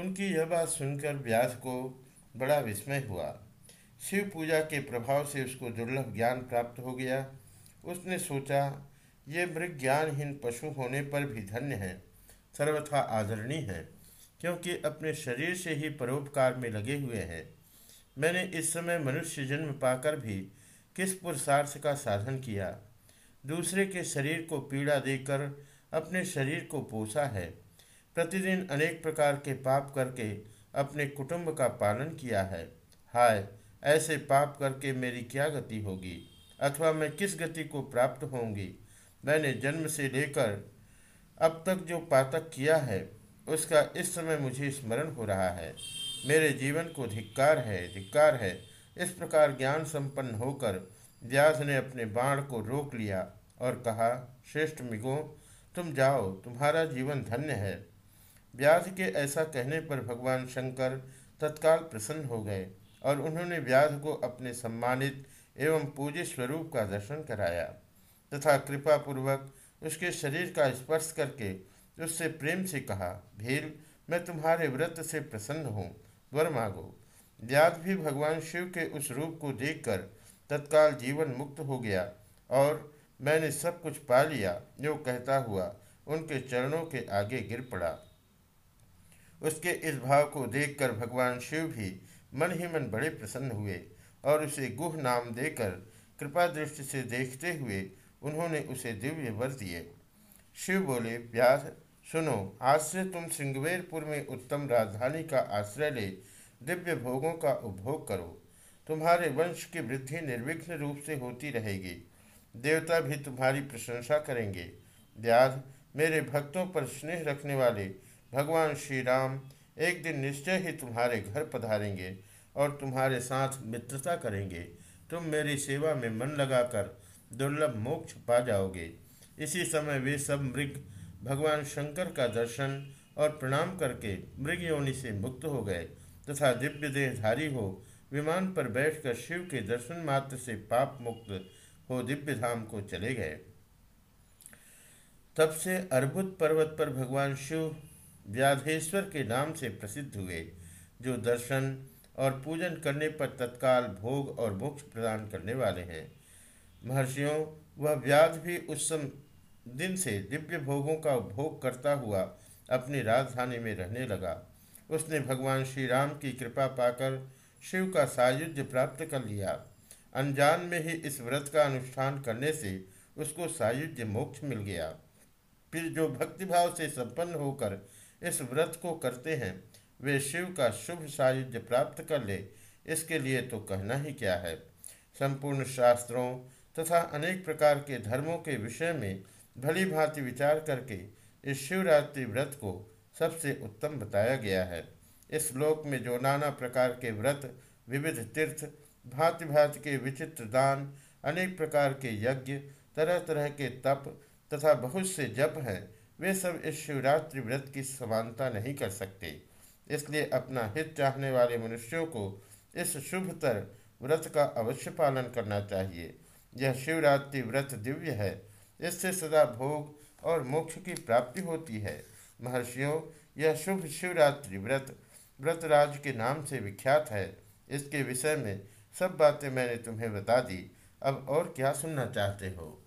उनकी यह बात सुनकर व्यास को बड़ा विस्मय हुआ। शिव पूजा के प्रभाव से उसको दुर्लभ ज्ञान प्राप्त हो गया। उसने सोचा, ये मृग ज्ञानहीन पशु होने पर भी धन्य है, सर्वथा आदरणीय है, क्योंकि अपने शरीर से ही परोपकार में लगे हुए हैं। मैंने इस समय मनुष्य जन्म पाकर भी किस पुरुषार्थ का साधन किया? दूसरे के शरीर को पीड़ा देकर अपने शरीर को पोसा है। प्रतिदिन अनेक प्रकार के पाप करके अपने कुटुंब का पालन किया है। हाय, ऐसे पाप करके मेरी क्या गति होगी? अथवा मैं किस गति को प्राप्त होंगी मैंने जन्म से लेकर अब तक जो पातक किया है, उसका इस समय मुझे स्मरण हो रहा है। मेरे जीवन को धिक्कार है धिक्कार है। इस प्रकार ज्ञान संपन्न होकर व्यास ने अपने बाण को रोक लिया और कहा, श्रेष्ठ मिगो, तुम जाओ, तुम्हारा जीवन धन्य है। व्यास के ऐसा कहने पर भगवान शंकर तत्काल प्रसन्न हो गए और उन्होंने व्यास को अपने सम्मानित एवं पूज्य स्वरूप का दर्शन कराया तथा कृपा पूर्वक उसके शरीर का स्पर्श करके उससे प्रेम से कहा, भील, मैं तुम्हारे व्रत से प्रसन्न हूँ, वर मांगो। व्यास भी भगवान शिव के उस रूप को देखकर तत्काल जीवन मुक्त हो गया और मैंने सब कुछ पा लिया जो कहता हुआ उनके चरणों के आगे गिर पड़ा। उसके इस भाव को देखकर भगवान शिव भी मन ही मन बड़े प्रसन्न हुए और उसे गुह नाम देकर कृपा दृष्टि से देखते हुए उन्होंने उसे दिव्य वर दिए। शिव बोले व्यास सुनो, आज से तुम सिंगवेरपुर में उत्तम राजधानी का आश्रय ले, दिव्य भोगों का उपभोग करो। तुम्हारे वंश की वृद्धि निर्विघ्न रूप से होती रहेगी। देवता भी तुम्हारी प्रशंसा करेंगे। व्यास मेरे भक्तों पर स्नेह रखने वाले भगवान श्री राम एक दिन निश्चय ही तुम्हारे घर पधारेंगे और तुम्हारे साथ मित्रता करेंगे। तुम मेरी सेवा में मन लगाकर दुर्लभ मोक्ष पा जाओगे। इसी समय वे सब मृग भगवान शंकर का दर्शन और प्रणाम करके मृग योनि से मुक्त हो गए तथा दिव्य देहधारी हो विमान पर बैठकर शिव के दर्शन मात्र से पाप मुक्त हो दिव्य धाम को चले गए। तब से अर्बुद पर्वत पर भगवान शिव व्याधेश्वर के नाम से प्रसिद्ध हुए, जो दर्शन और पूजन करने पर तत्काल भोग और मोक्ष प्रदान करने वाले हैं। महर्षियों, वह व्याध भी उस दिन से दिव्य भोगों का भोग करता हुआ अपनी राजधानी में रहने लगा। उसने भगवान श्री राम की कृपा पाकर शिव का सायुज्य प्राप्त कर लिया। अनजान में ही इस व्रत का अनुष्ठान करने से उसको सायुज्य मोक्ष मिल गया। फिर जो भक्तिभाव से संपन्न होकर इस व्रत को करते हैं। वे शिव का शुभ सायुज्य प्राप्त कर ले। इसके लिए तो कहना ही क्या है? संपूर्ण शास्त्रों तथा अनेक प्रकार के धर्मों के विषय में भली भांति विचार करके इस शिवरात्रि व्रत को सबसे उत्तम बताया गया है। इस श्लोक में जो नाना प्रकार के व्रत, विविध तीर्थ भांति भांति के विचित्र दान, अनेक प्रकार के यज्ञ तरह तरह के तप तथा बहुत से जप हैं वे सब इस शिवरात्रि व्रत की समानता नहीं कर सकते। इसलिए अपना हित चाहने वाले मनुष्यों को इस शुभतर व्रत का अवश्य पालन करना चाहिए। यह शिवरात्रि व्रत दिव्य है। इससे सदा भोग और मोक्ष की प्राप्ति होती है। महर्षियों, यह शुभ शिवरात्रि व्रत व्रतराज के नाम से विख्यात है। इसके विषय में सब बातें मैंने तुम्हें बता दी। अब और क्या सुनना चाहते हो?